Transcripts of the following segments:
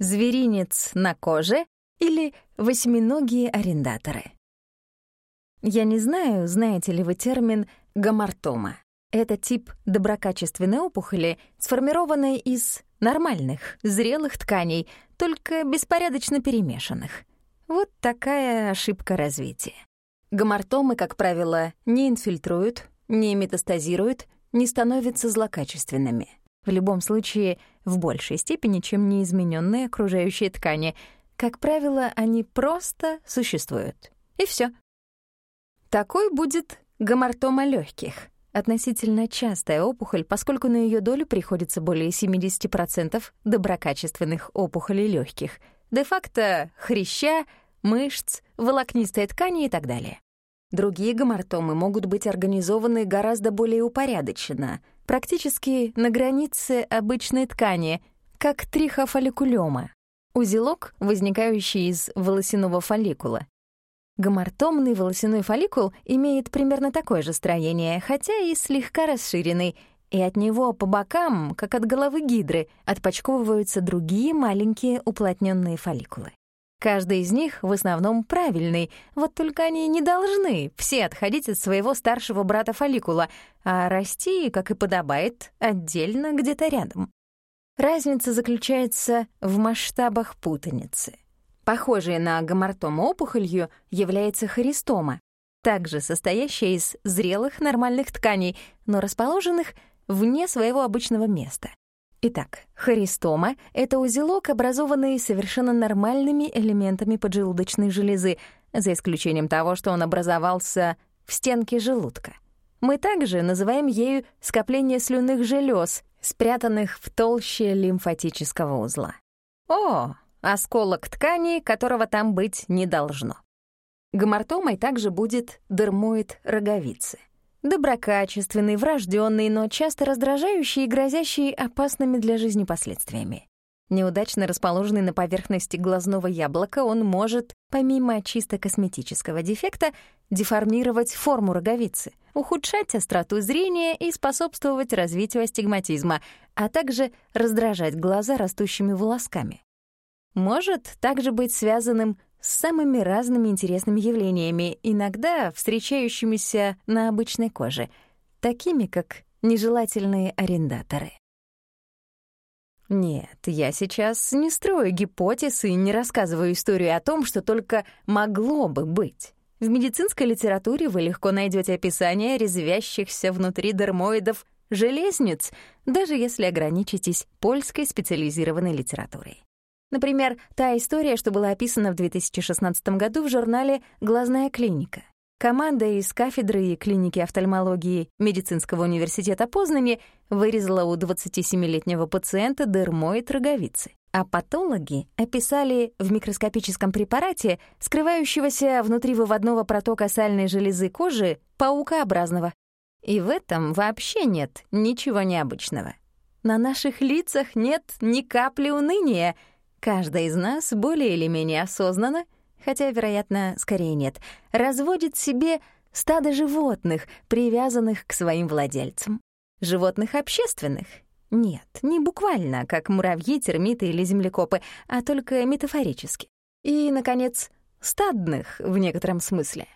зверинец на коже или восьминогие арендаторы. Я не знаю, знаете ли вы термин гамартома. Это тип доброкачественной опухоли, сформированной из нормальных, зрелых тканей, только беспорядочно перемешанных. Вот такая ошибка развития. Гамартомы, как правило, не инфильтруют, не метастазируют, не становятся злокачественными. В любом случае, в большей степени, чем неизмененные окружающие ткани. Как правило, они просто существуют. И все. Такой будет гамартома легких, относительно частая опухоль, поскольку на ее долю приходится более 70% доброкачественных опухолей легких, де-факто хряща, мышц, волокнистой ткани и так далее. Другие гамартомы могут быть организованы гораздо более упорядоченно, практически на границе обычной ткани, как трихофолликулема, узелок, возникающий из волосяного фолликула. Гамартомный волосяной фолликул имеет примерно такое же строение, хотя и слегка расширенный, и от него по бокам, как от головы гидры, отпочковываются другие маленькие уплотненные фолликулы. Каждый из них в основном правильный, вот только они не должны все отходить от своего старшего брата фолликула, а расти, как и подобает, отдельно где-то рядом. Разница заключается в масштабах путаницы. Похожей на гамартому опухолью является хористома, также состоящая из зрелых нормальных тканей, но расположенных вне своего обычного места. Итак, хористома — это узелок, образованный совершенно нормальными элементами поджелудочной железы, за исключением того, что он образовался в стенке желудка. Мы также называем ею скопление слюнных желез, спрятанных в толще лимфатического узла. О, осколок ткани, которого там быть не должно. Гомортомой также будет дермоид роговицы. Доброкачественный, врожденный, но часто раздражающий и грозящий опасными для жизни последствиями. Неудачно расположенный на поверхности глазного яблока, он может, помимо чисто косметического дефекта, деформировать форму роговицы, ухудшать остроту зрения и способствовать развитию астигматизма, а также раздражать глаза растущими волосками может также быть связанным с самыми разными интересными явлениями, иногда встречающимися на обычной коже, такими как нежелательные арендаторы. Нет, я сейчас не строю гипотез и не рассказываю историю о том, что только могло бы быть. В медицинской литературе вы легко найдете описание резвящихся внутри дермоидов железниц, даже если ограничитесь польской специализированной литературой. Например, та история, что была описана в 2016 году в журнале «Глазная клиника». Команда из кафедры и клиники офтальмологии Медицинского университета Познани вырезала у 27-летнего пациента дермоид роговицы, а патологи описали в микроскопическом препарате, скрывающегося внутри выводного протока сальной железы кожи, паукообразного. И в этом вообще нет ничего необычного. На наших лицах нет ни капли уныния — Каждый из нас более или менее осознанно, хотя, вероятно, скорее нет, разводит себе стадо животных, привязанных к своим владельцам. Животных общественных? Нет, не буквально, как муравьи, термиты или землекопы, а только метафорически. И, наконец, стадных в некотором смысле.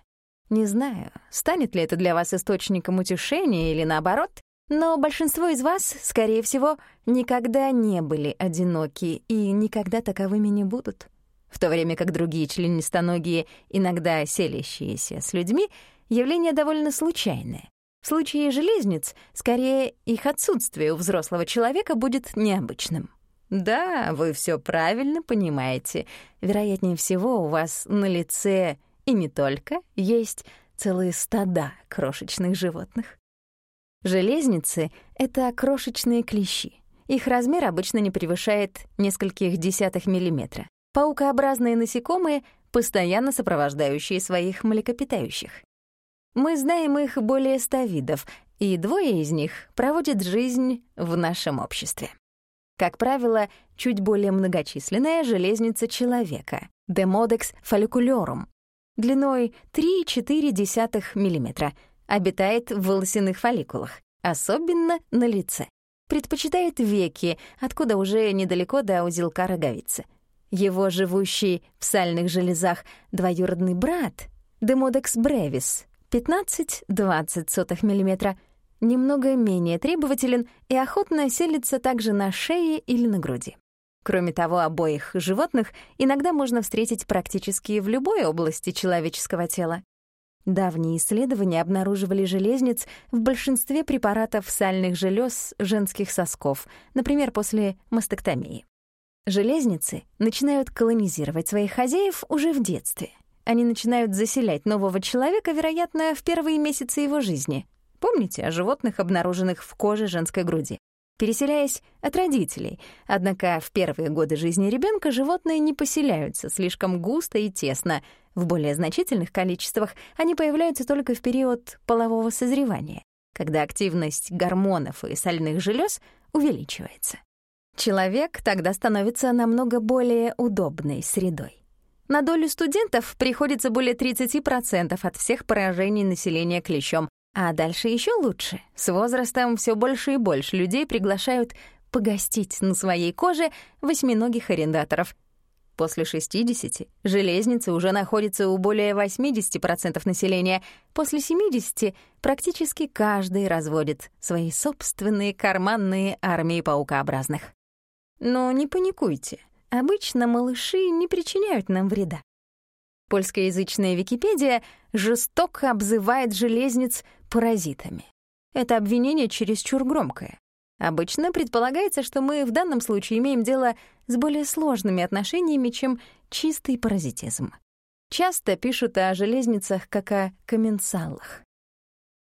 Не знаю, станет ли это для вас источником утешения или наоборот, но большинство из вас, скорее всего, никогда не были одиноки и никогда таковыми не будут. В то время как другие членистоногие, иногда селящиеся с людьми, явление довольно случайное. В случае железниц, скорее, их отсутствие у взрослого человека будет необычным. Да, вы все правильно понимаете. Вероятнее всего, у вас на лице и не только есть целые стада крошечных животных. Железницы — это крошечные клещи. Их размер обычно не превышает нескольких десятых миллиметра. Паукообразные насекомые, постоянно сопровождающие своих млекопитающих. Мы знаем их более ста видов, и двое из них проводят жизнь в нашем обществе. Как правило, чуть более многочисленная железница человека — Demodex folliculorum, длиной 3,4 мм, обитает в волосяных фолликулах, особенно на лице. предпочитает веки, откуда уже недалеко до узелка роговицы. Его живущий в сальных железах двоюродный брат, Демодекс бревис, 15-20 мм, немного менее требователен и охотно селится также на шее или на груди. Кроме того, обоих животных иногда можно встретить практически в любой области человеческого тела. Давние исследования обнаруживали железниц в большинстве препаратов сальных желез женских сосков, например, после мастектомии. Железницы начинают колонизировать своих хозяев уже в детстве. Они начинают заселять нового человека, вероятно, в первые месяцы его жизни. Помните о животных, обнаруженных в коже женской груди? Переселяясь от родителей. Однако в первые годы жизни ребенка животные не поселяются слишком густо и тесно. В более значительных количествах они появляются только в период полового созревания, когда активность гормонов и сальных желез увеличивается. Человек тогда становится намного более удобной средой. На долю студентов приходится более 30% от всех поражений населения клещом, а дальше еще лучше. С возрастом все больше и больше людей приглашают погостить на своей коже восьминогих арендаторов. После 60 железницы уже находятся у более 80% населения. После 70 практически каждый разводит свои собственные карманные армии паукообразных. Но не паникуйте. Обычно малыши не причиняют нам вреда. Польскоязычная Википедия жестоко обзывает железниц паразитами. Это обвинение чересчур громкое. Обычно предполагается, что мы в данном случае имеем дело с более сложными отношениями, чем чистый паразитизм. Часто пишут о железницах как о комменсалах.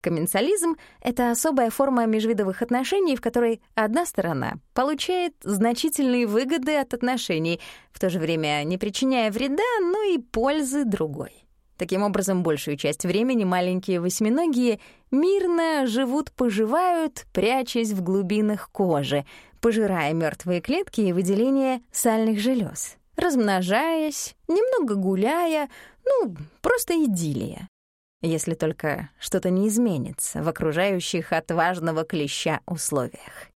Комменсализм — это особая форма межвидовых отношений, в которой одна сторона получает значительные выгоды от отношений, в то же время не причиняя вреда, но и пользы другой. Таким образом, большую часть времени маленькие восьминогие мирно живут-поживают, прячась в глубинах кожи, пожирая мертвые клетки и выделение сальных желез, размножаясь, немного гуляя, ну, просто идиллия. Если только что-то не изменится в окружающих отважного клеща условиях.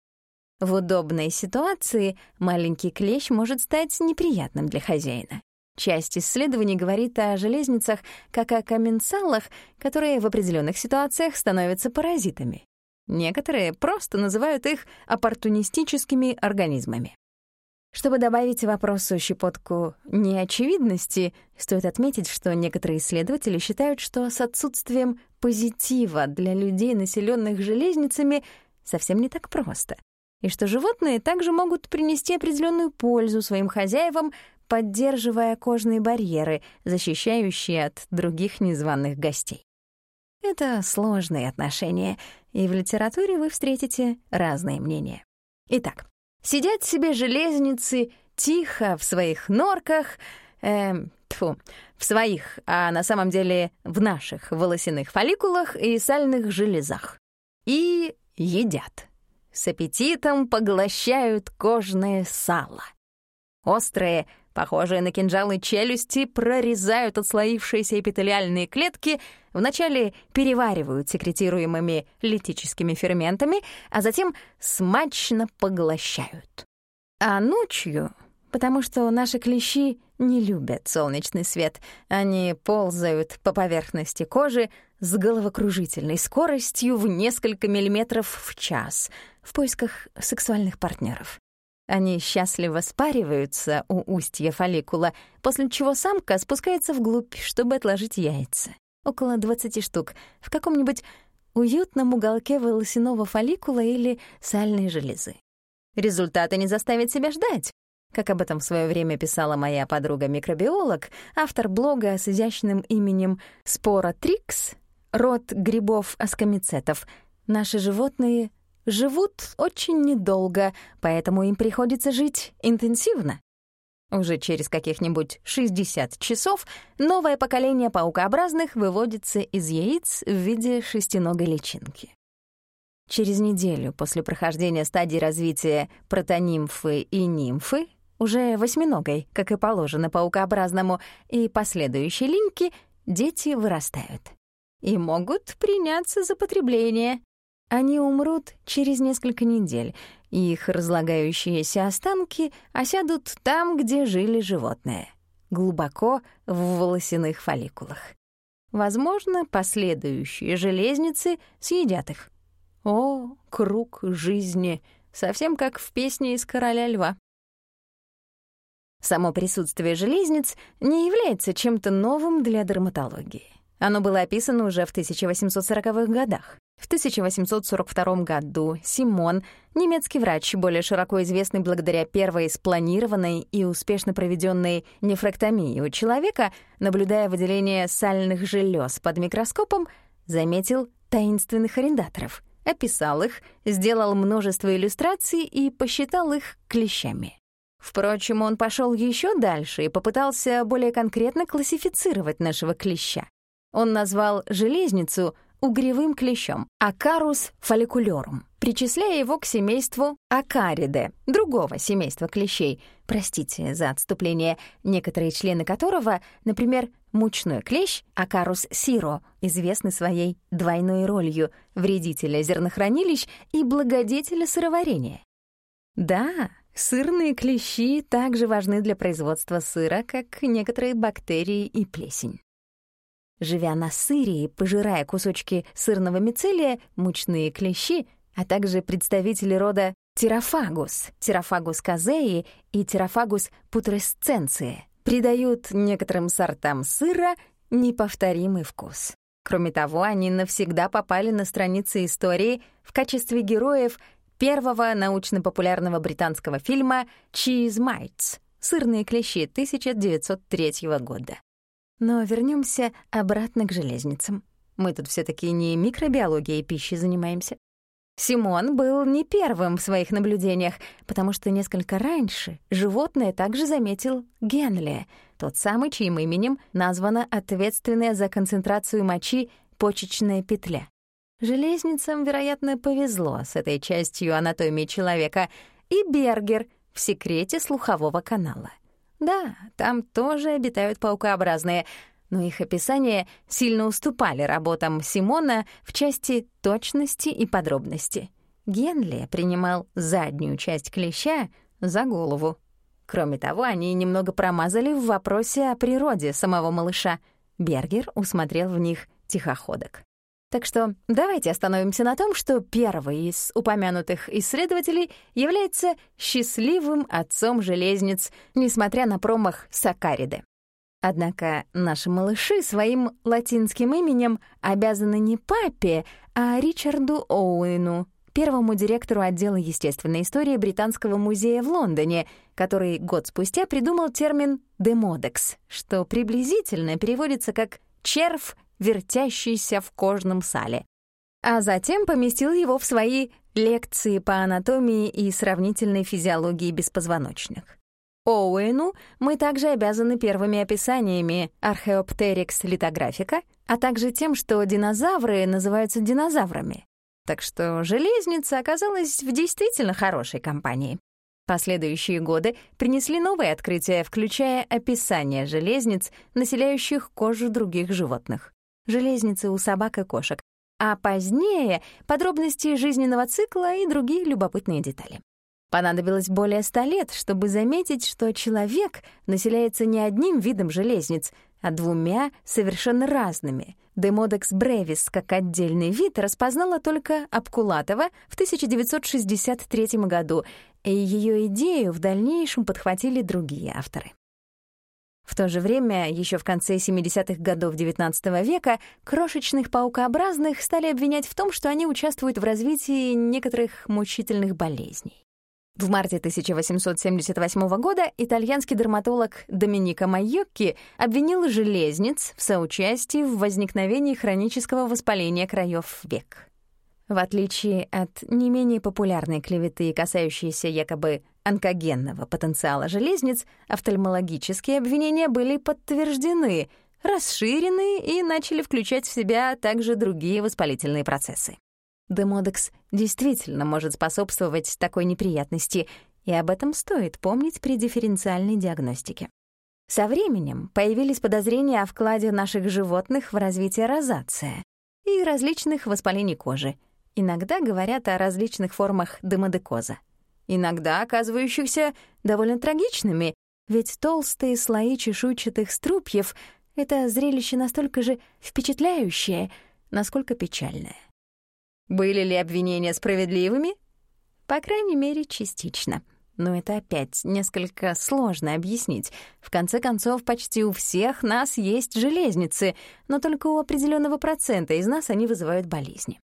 В удобной ситуации маленький клещ может стать неприятным для хозяина. Часть исследований говорит о железницах как о комменсалах, которые в определенных ситуациях становятся паразитами. Некоторые просто называют их оппортунистическими организмами. Чтобы добавить вопросу щепотку неочевидности, стоит отметить, что некоторые исследователи считают, что с отсутствием позитива для людей, населенных железницами, совсем не так просто, и что животные также могут принести определенную пользу своим хозяевам поддерживая кожные барьеры, защищающие от других незваных гостей. Это сложные отношения, и в литературе вы встретите разные мнения. Итак, сидят себе железницы тихо в своих норках, эм, тьфу, в своих, а на самом деле в наших волосяных фолликулах и сальных железах. И едят. С аппетитом поглощают кожное сало. Острые, Похожие на кинжалы челюсти прорезают отслоившиеся эпителиальные клетки, вначале переваривают секретируемыми литическими ферментами, а затем смачно поглощают. А ночью, потому что наши клещи не любят солнечный свет, они ползают по поверхности кожи с головокружительной скоростью в несколько миллиметров в час в поисках сексуальных партнеров. Они счастливо спариваются у устья фолликула, после чего самка спускается вглубь, чтобы отложить яйца. Около 20 штук, в каком-нибудь уютном уголке волосяного фолликула или сальной железы. Результаты не заставят себя ждать. Как об этом в свое время писала моя подруга-микробиолог, автор блога с изящным именем Спора Трикс, род грибов аскомицетов, наши животные живут очень недолго, поэтому им приходится жить интенсивно. Уже через каких-нибудь 60 часов новое поколение паукообразных выводится из яиц в виде шестиногой личинки. Через неделю после прохождения стадии развития протонимфы и нимфы, уже восьминогой, как и положено паукообразному, и последующей линьки, дети вырастают и могут приняться за потребление. Они умрут через несколько недель, и их разлагающиеся останки осядут там, где жили животные, глубоко в волосяных фолликулах. Возможно, последующие железницы съедят их. О, круг жизни, совсем как в песне из «Короля льва». Само присутствие железниц не является чем-то новым для дерматологии. Оно было описано уже в 1840-х годах. В 1842 году Симон, немецкий врач, более широко известный благодаря первой спланированной и успешно проведенной нефректомии у человека, наблюдая выделение сальных желез под микроскопом, заметил таинственных арендаторов, описал их, сделал множество иллюстраций и посчитал их клещами. Впрочем, он пошел еще дальше и попытался более конкретно классифицировать нашего клеща. Он назвал железницу угревым клещом Акарус фолликулёрум, причисляя его к семейству Акариде, другого семейства клещей, простите за отступление, некоторые члены которого, например, мучной клещ Акарус сиро, известный своей двойной ролью вредителя зернохранилищ и благодетеля сыроварения. Да, сырные клещи также важны для производства сыра, как некоторые бактерии и плесень. Живя на сыре и пожирая кусочки сырного мицелия, мучные клещи, а также представители рода Тирофагус, Тирофагус казеи и Тирофагус путресценции, придают некоторым сортам сыра неповторимый вкус. Кроме того, они навсегда попали на страницы истории в качестве героев первого научно-популярного британского фильма «Cheese Mites» — «Сырные клещи» 1903 года. Но вернемся обратно к железницам. Мы тут все таки не микробиологией пищи занимаемся. Симон был не первым в своих наблюдениях, потому что несколько раньше животное также заметил Генли, тот самый, чьим именем названа ответственная за концентрацию мочи почечная петля. Железницам, вероятно, повезло с этой частью анатомии человека, и Бергер в секрете слухового канала. Да, там тоже обитают паукообразные, но их описания сильно уступали работам Симона в части точности и подробности. Генли принимал заднюю часть клеща за голову. Кроме того, они немного промазали в вопросе о природе самого малыша. Бергер усмотрел в них тихоходок. Так что давайте остановимся на том, что первый из упомянутых исследователей является счастливым отцом железниц, несмотря на промах Сакариды. Однако наши малыши своим латинским именем обязаны не папе, а Ричарду Оуэну, первому директору отдела естественной истории Британского музея в Лондоне, который год спустя придумал термин «демодекс», что приблизительно переводится как «червь вертящийся в кожном сале. А затем поместил его в свои лекции по анатомии и сравнительной физиологии беспозвоночных. Оуэну мы также обязаны первыми описаниями Archaeopteryx литографика, а также тем, что динозавры называются динозаврами. Так что железница оказалась в действительно хорошей компании. Последующие годы принесли новые открытия, включая описание железниц, населяющих кожу других животных железницы у собак и кошек, а позднее — подробности жизненного цикла и другие любопытные детали. Понадобилось более ста лет, чтобы заметить, что человек населяется не одним видом железниц, а двумя совершенно разными. Демодекс бревис как отдельный вид распознала только Абкулатова в 1963 году, и ее идею в дальнейшем подхватили другие авторы. В то же время, еще в конце 70-х годов XIX века, крошечных паукообразных стали обвинять в том, что они участвуют в развитии некоторых мучительных болезней. В марте 1878 года итальянский дерматолог Доминика Майокки обвинил железниц в соучастии в возникновении хронического воспаления краев век. В отличие от не менее популярной клеветы, касающейся якобы онкогенного потенциала железниц, офтальмологические обвинения были подтверждены, расширены и начали включать в себя также другие воспалительные процессы. Демодекс действительно может способствовать такой неприятности, и об этом стоит помнить при дифференциальной диагностике. Со временем появились подозрения о вкладе наших животных в развитие розация и различных воспалений кожи — иногда говорят о различных формах демодекоза. Иногда оказывающихся довольно трагичными, ведь толстые слои чешуйчатых струпьев — это зрелище настолько же впечатляющее, насколько печальное. Были ли обвинения справедливыми? По крайней мере, частично. Но это опять несколько сложно объяснить. В конце концов, почти у всех нас есть железницы, но только у определенного процента из нас они вызывают болезни.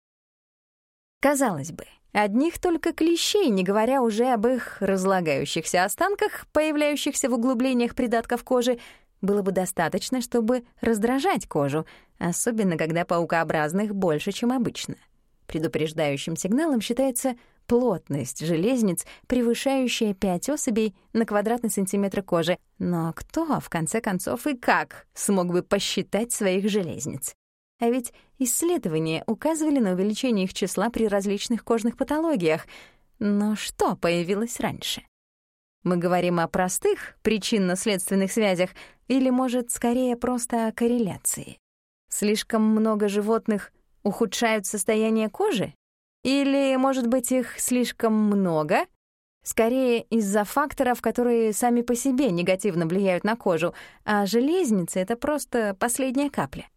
Казалось бы, одних только клещей, не говоря уже об их разлагающихся останках, появляющихся в углублениях придатков кожи, было бы достаточно, чтобы раздражать кожу, особенно когда паукообразных больше, чем обычно. Предупреждающим сигналом считается плотность железниц, превышающая 5 особей на квадратный сантиметр кожи. Но кто, в конце концов, и как смог бы посчитать своих железниц? А ведь исследования указывали на увеличение их числа при различных кожных патологиях. Но что появилось раньше? Мы говорим о простых причинно-следственных связях или, может, скорее просто о корреляции? Слишком много животных ухудшают состояние кожи? Или, может быть, их слишком много? Скорее из-за факторов, которые сами по себе негативно влияют на кожу, а железница — это просто последняя капля.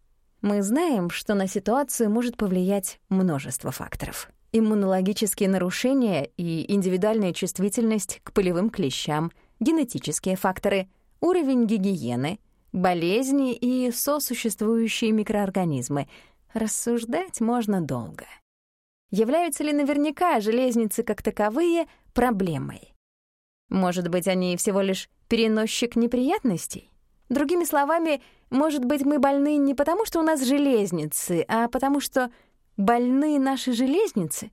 Мы знаем, что на ситуацию может повлиять множество факторов. Иммунологические нарушения и индивидуальная чувствительность к полевым клещам, генетические факторы, уровень гигиены, болезни и сосуществующие микроорганизмы. Рассуждать можно долго являются ли наверняка железницы как таковые проблемой. Может быть, они всего лишь переносчик неприятностей? Другими словами, может быть, мы больны не потому, что у нас железницы, а потому что больны наши железницы?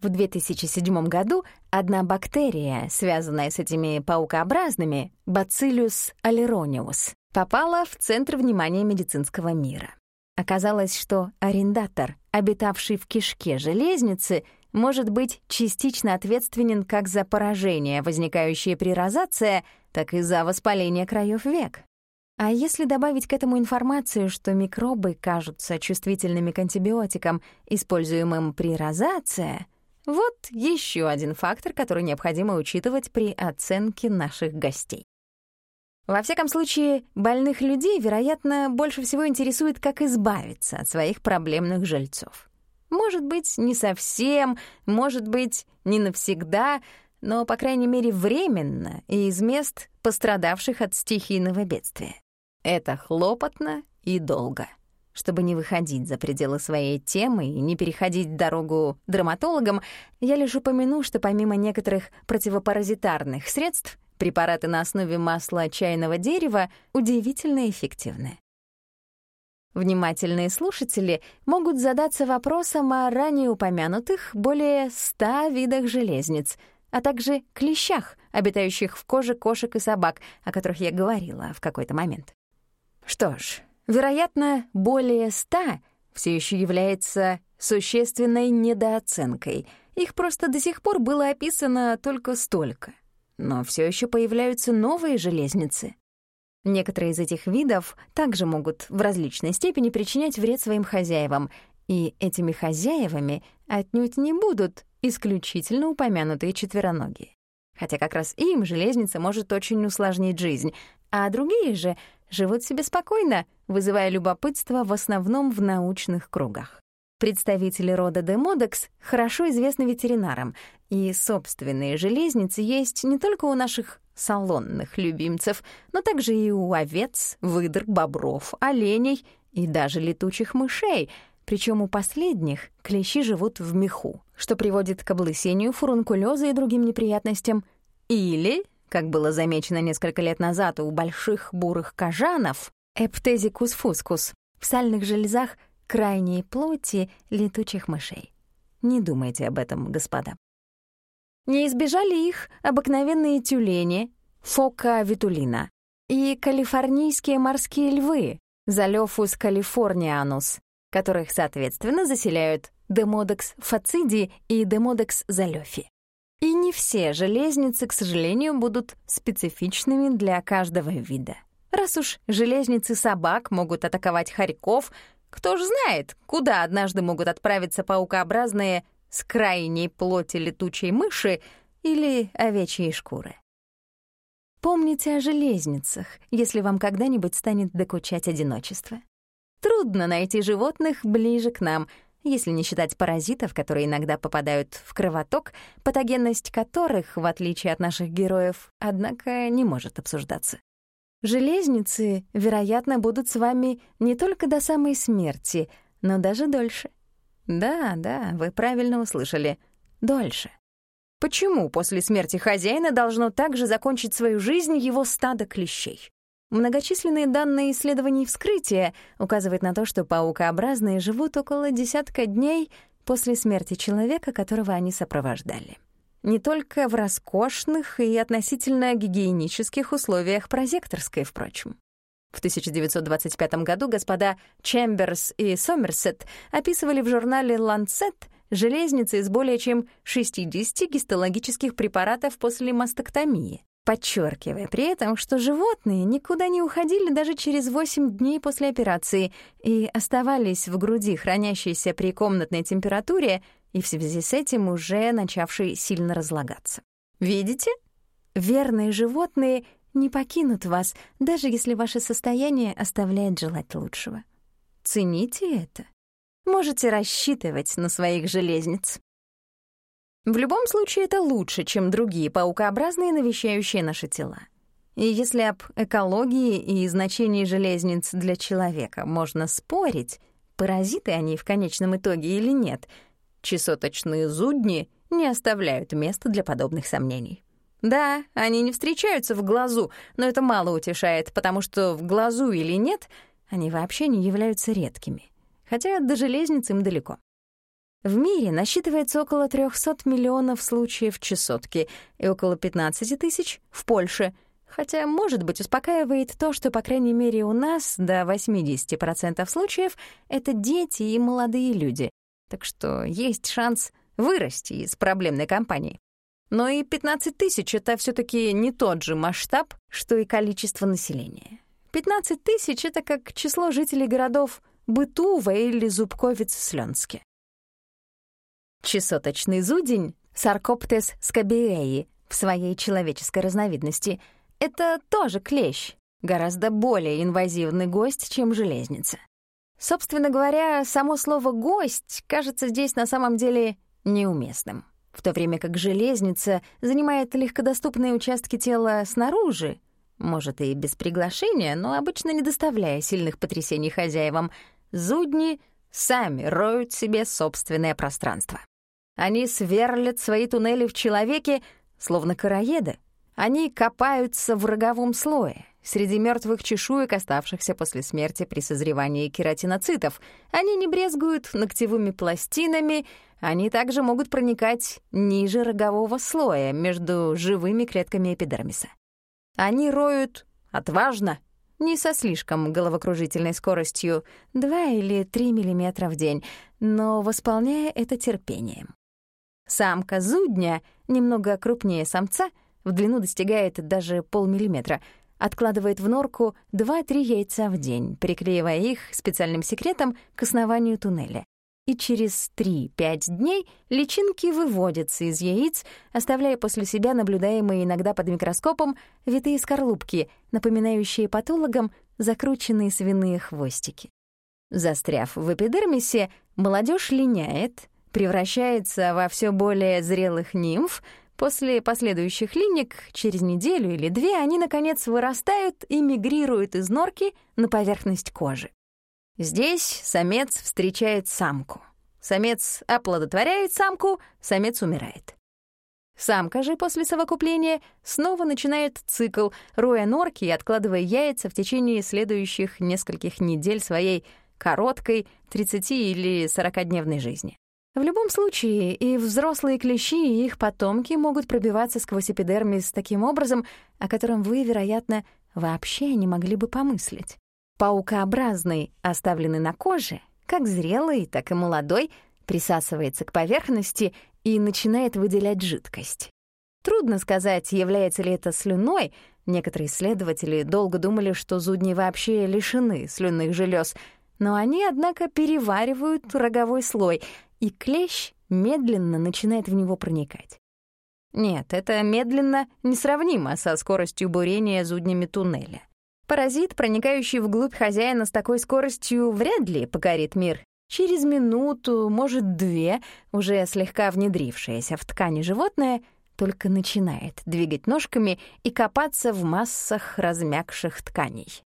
В 2007 году одна бактерия, связанная с этими паукообразными, Bacillus alleronius, попала в центр внимания медицинского мира. Оказалось, что арендатор, обитавший в кишке железницы, может быть частично ответственен как за поражение, возникающее при розация, так и за воспаление краев век. А если добавить к этому информацию, что микробы кажутся чувствительными к антибиотикам, используемым при розация, вот еще один фактор, который необходимо учитывать при оценке наших гостей. Во всяком случае, больных людей, вероятно, больше всего интересует, как избавиться от своих проблемных жильцов. Может быть, не совсем, может быть, не навсегда, но, по крайней мере, временно и из мест, пострадавших от стихийного бедствия. Это хлопотно и долго. Чтобы не выходить за пределы своей темы и не переходить дорогу драматологам, я лишь упомяну, что помимо некоторых противопаразитарных средств, Препараты на основе масла чайного дерева удивительно эффективны. Внимательные слушатели могут задаться вопросом о ранее упомянутых более 100 видах железниц, а также клещах, обитающих в коже кошек и собак, о которых я говорила в какой-то момент. Что ж, вероятно, более 100 все еще является существенной недооценкой. Их просто до сих пор было описано только столько — но все еще появляются новые железницы. Некоторые из этих видов также могут в различной степени причинять вред своим хозяевам, и этими хозяевами отнюдь не будут исключительно упомянутые четвероногие. Хотя как раз им железница может очень усложнить жизнь, а другие же живут себе спокойно, вызывая любопытство в основном в научных кругах. Представители рода Демодекс хорошо известны ветеринарам, и собственные железницы есть не только у наших салонных любимцев, но также и у овец, выдр, бобров, оленей и даже летучих мышей, причем у последних клещи живут в меху, что приводит к облысению, фурункулеза и другим неприятностям. Или, как было замечено несколько лет назад у больших бурых кожанов, эптезикус фускус, в сальных железах крайней плоти летучих мышей. Не думайте об этом, господа. Не избежали их обыкновенные тюлени, фока витулина, и калифорнийские морские львы, залёфус калифорнианус, которых, соответственно, заселяют Демодекс фациди и Демодекс залёфи. И не все железницы, к сожалению, будут специфичными для каждого вида. Раз уж железницы собак могут атаковать хорьков, Кто ж знает, куда однажды могут отправиться паукообразные с крайней плоти летучей мыши или овечьей шкуры. Помните о железницах, если вам когда-нибудь станет докучать одиночество. Трудно найти животных ближе к нам, если не считать паразитов, которые иногда попадают в кровоток, патогенность которых, в отличие от наших героев, однако не может обсуждаться. Железницы, вероятно, будут с вами не только до самой смерти, но даже дольше. Да, да, вы правильно услышали. Дольше. Почему после смерти хозяина должно также закончить свою жизнь его стадо клещей? Многочисленные данные исследований вскрытия указывают на то, что паукообразные живут около десятка дней после смерти человека, которого они сопровождали не только в роскошных и относительно гигиенических условиях прозекторской, впрочем. В 1925 году господа Чемберс и Сомерсет описывали в журнале «Ланцет» железницы из более чем 60 гистологических препаратов после мастектомии, подчеркивая при этом, что животные никуда не уходили даже через 8 дней после операции и оставались в груди, хранящейся при комнатной температуре, и в связи с этим уже начавший сильно разлагаться. Видите? Верные животные не покинут вас, даже если ваше состояние оставляет желать лучшего. Цените это. Можете рассчитывать на своих железниц. В любом случае это лучше, чем другие паукообразные, навещающие наши тела. И если об экологии и значении железниц для человека можно спорить, паразиты они в конечном итоге или нет — Чесоточные зудни не оставляют места для подобных сомнений. Да, они не встречаются в глазу, но это мало утешает, потому что в глазу или нет, они вообще не являются редкими. Хотя до железниц им далеко. В мире насчитывается около 300 миллионов случаев чесотки и около 15 тысяч в Польше, хотя, может быть, успокаивает то, что, по крайней мере, у нас до 80% случаев — это дети и молодые люди, так что есть шанс вырасти из проблемной компании. Но и 15 тысяч — это все таки не тот же масштаб, что и количество населения. 15 тысяч — это как число жителей городов Бытува или Зубковец-Слёнске. Чесоточный зудень — Саркоптес скабиэи в своей человеческой разновидности — это тоже клещ, гораздо более инвазивный гость, чем железница. Собственно говоря, само слово «гость» кажется здесь на самом деле неуместным, в то время как железница занимает легкодоступные участки тела снаружи, может, и без приглашения, но обычно не доставляя сильных потрясений хозяевам, зудни сами роют себе собственное пространство. Они сверлят свои туннели в человеке, словно короеды. Они копаются в роговом слое, среди мертвых чешуек, оставшихся после смерти при созревании кератиноцитов. Они не брезгуют ногтевыми пластинами, они также могут проникать ниже рогового слоя, между живыми клетками эпидермиса. Они роют отважно, не со слишком головокружительной скоростью 2 или 3 мм в день, но восполняя это терпением. Самка зудня, немного крупнее самца, в длину достигает даже полмиллиметра — откладывает в норку 2-3 яйца в день, приклеивая их специальным секретом к основанию туннеля. И через 3-5 дней личинки выводятся из яиц, оставляя после себя наблюдаемые иногда под микроскопом витые скорлупки, напоминающие патологам закрученные свиные хвостики. Застряв в эпидермисе, молодежь линяет, превращается во все более зрелых нимф, После последующих линик, через неделю или две, они, наконец, вырастают и мигрируют из норки на поверхность кожи. Здесь самец встречает самку. Самец оплодотворяет самку, самец умирает. Самка же после совокупления снова начинает цикл, роя норки и откладывая яйца в течение следующих нескольких недель своей короткой 30 или 40-дневной жизни. В любом случае, и взрослые клещи, и их потомки могут пробиваться сквозь эпидермис таким образом, о котором вы, вероятно, вообще не могли бы помыслить. Паукообразный, оставленный на коже, как зрелый, так и молодой, присасывается к поверхности и начинает выделять жидкость. Трудно сказать, является ли это слюной. Некоторые исследователи долго думали, что зудни вообще лишены слюнных желез, но они, однако, переваривают роговой слой, и клещ медленно начинает в него проникать. Нет, это медленно несравнимо со скоростью бурения зуднями туннеля. Паразит, проникающий вглубь хозяина с такой скоростью, вряд ли покорит мир. Через минуту, может, две, уже слегка внедрившееся в ткани животное только начинает двигать ножками и копаться в массах размягших тканей.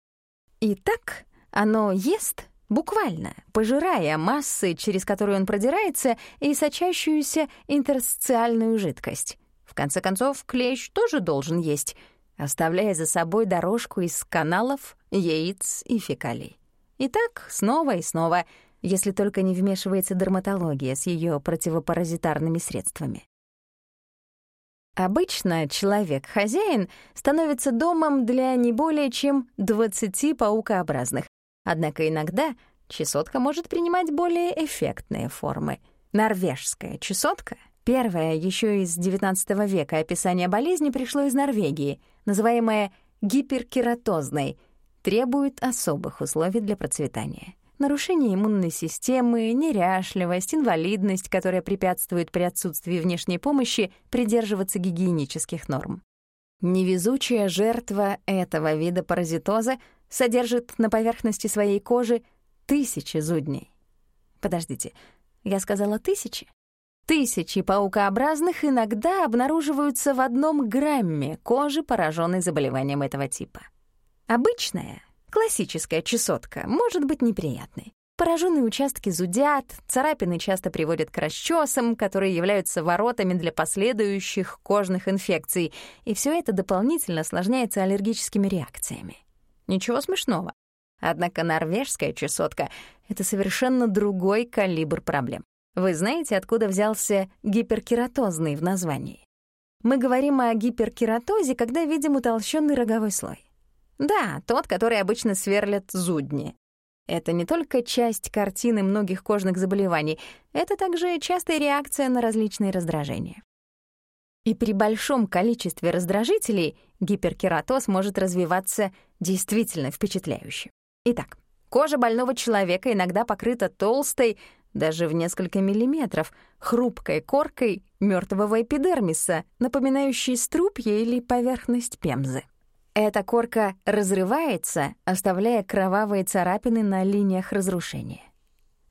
И так оно ест, буквально, пожирая массы, через которые он продирается, и сочащуюся интерсциальную жидкость. В конце концов, клещ тоже должен есть, оставляя за собой дорожку из каналов, яиц и фекалий. И так снова и снова, если только не вмешивается дерматология с ее противопаразитарными средствами. Обычно человек-хозяин становится домом для не более чем 20 паукообразных, однако иногда чесотка может принимать более эффектные формы. Норвежская чесотка Первое, еще из XIX века описание болезни пришло из Норвегии, называемое гиперкератозной, требует особых условий для процветания. Нарушение иммунной системы, неряшливость, инвалидность, которая препятствует при отсутствии внешней помощи придерживаться гигиенических норм. Невезучая жертва этого вида паразитоза содержит на поверхности своей кожи тысячи зудней. Подождите, я сказала тысячи? Тысячи паукообразных иногда обнаруживаются в одном грамме кожи, пораженной заболеванием этого типа. Обычная, классическая чесотка может быть неприятной. Пораженные участки зудят, царапины часто приводят к расчесам, которые являются воротами для последующих кожных инфекций, и все это дополнительно осложняется аллергическими реакциями. Ничего смешного. Однако норвежская чесотка — это совершенно другой калибр проблем. Вы знаете, откуда взялся гиперкератозный в названии? Мы говорим о гиперкератозе, когда видим утолщенный роговой слой. Да, тот, который обычно сверлят зудни. Это не только часть картины многих кожных заболеваний, это также частая реакция на различные раздражения. И при большом количестве раздражителей гиперкератоз может развиваться действительно впечатляюще. Итак, кожа больного человека иногда покрыта толстой, даже в несколько миллиметров, хрупкой коркой мертвого эпидермиса, напоминающей струпья или поверхность пемзы. Эта корка разрывается, оставляя кровавые царапины на линиях разрушения.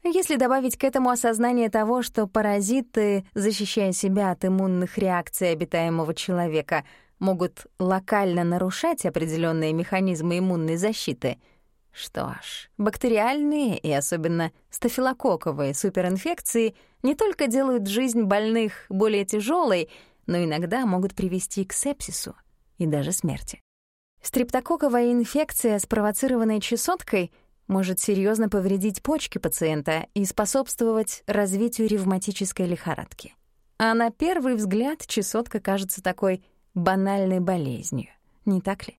Если добавить к этому осознание того, что паразиты, защищая себя от иммунных реакций обитаемого человека, могут локально нарушать определенные механизмы иммунной защиты — что ж, бактериальные и особенно стафилококковые суперинфекции не только делают жизнь больных более тяжелой, но иногда могут привести к сепсису и даже смерти. Стрептококковая инфекция, спровоцированная чесоткой, может серьезно повредить почки пациента и способствовать развитию ревматической лихорадки. А на первый взгляд чесотка кажется такой банальной болезнью, не так ли?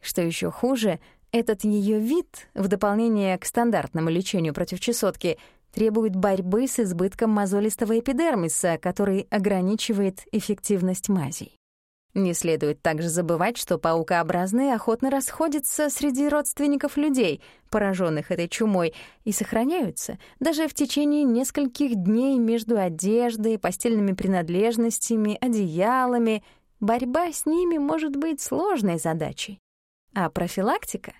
Что еще хуже — этот ее вид, в дополнение к стандартному лечению против чесотки, требует борьбы с избытком мозолистого эпидермиса, который ограничивает эффективность мазей. Не следует также забывать, что паукообразные охотно расходятся среди родственников людей, пораженных этой чумой, и сохраняются даже в течение нескольких дней между одеждой, постельными принадлежностями, одеялами. Борьба с ними может быть сложной задачей. А профилактика?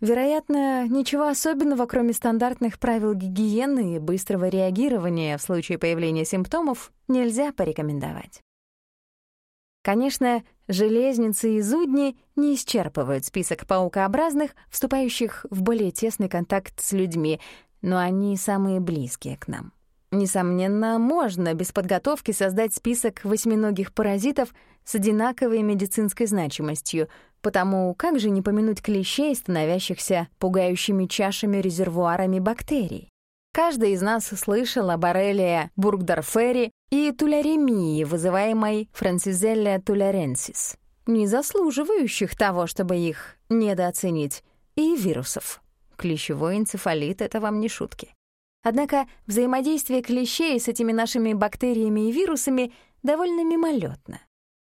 Вероятно, ничего особенного, кроме стандартных правил гигиены и быстрого реагирования в случае появления симптомов, нельзя порекомендовать. Конечно, железницы и зудни не исчерпывают список паукообразных, вступающих в более тесный контакт с людьми, но они самые близкие к нам. Несомненно, можно без подготовки создать список восьминогих паразитов с одинаковой медицинской значимостью, потому как же не помянуть клещей, становящихся пугающими чашами-резервуарами бактерий? Каждый из нас слышал о боррелии бургдорфери и туляремии, вызываемой францизеллия туляренсис, не заслуживающих того, чтобы их недооценить, и вирусов. Клещевой энцефалит — это вам не шутки. Однако взаимодействие клещей с этими нашими бактериями и вирусами довольно мимолетно.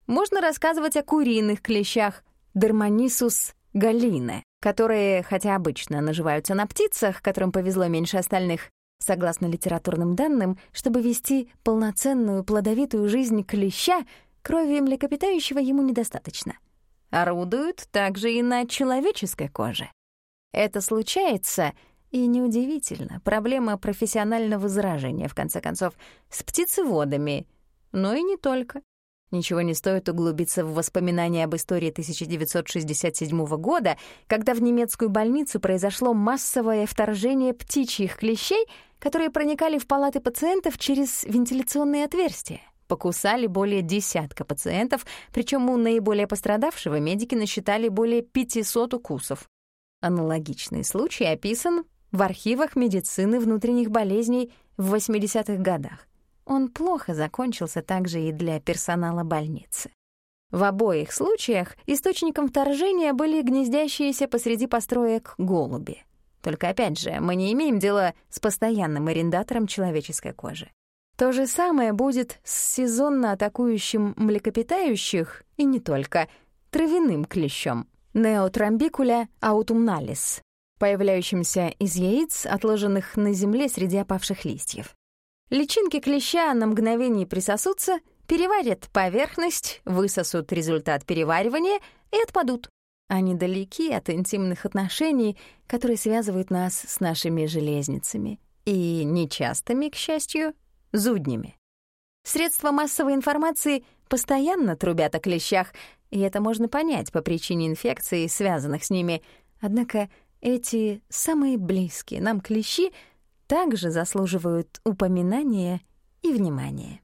Можно рассказывать о куриных клещах Дерманисус галлине, которые, хотя обычно наживаются на птицах, которым повезло меньше остальных, согласно литературным данным, чтобы вести полноценную плодовитую жизнь клеща, крови млекопитающего ему недостаточно. Орудуют также и на человеческой коже. Это случается, и неудивительно, проблема профессионального заражения, в конце концов, с птицеводами, но и не только. Ничего не стоит углубиться в воспоминания об истории 1967 года, когда в немецкую больницу произошло массовое вторжение птичьих клещей, которые проникали в палаты пациентов через вентиляционные отверстия. Покусали более десятка пациентов, причем у наиболее пострадавшего медики насчитали более 500 укусов. Аналогичный случай описан в архивах медицины внутренних болезней в 80-х годах. Он плохо закончился также и для персонала больницы. В обоих случаях источником вторжения были гнездящиеся посреди построек голуби. Только опять же, мы не имеем дела с постоянным арендатором человеческой кожи. То же самое будет с сезонно атакующим млекопитающих, и не только, травяным клещом — Неотрамбикуля аутумналис, появляющимся из яиц, отложенных на земле среди опавших листьев. Личинки клеща на мгновение присосутся, переварят поверхность, высосут результат переваривания и отпадут. Они далеки от интимных отношений, которые связывают нас с нашими железницами, и нечастыми, к счастью, зуднями. Средства массовой информации постоянно трубят о клещах, и это можно понять по причине инфекций, связанных с ними. Однако эти самые близкие нам клещи также заслуживают упоминания и внимания.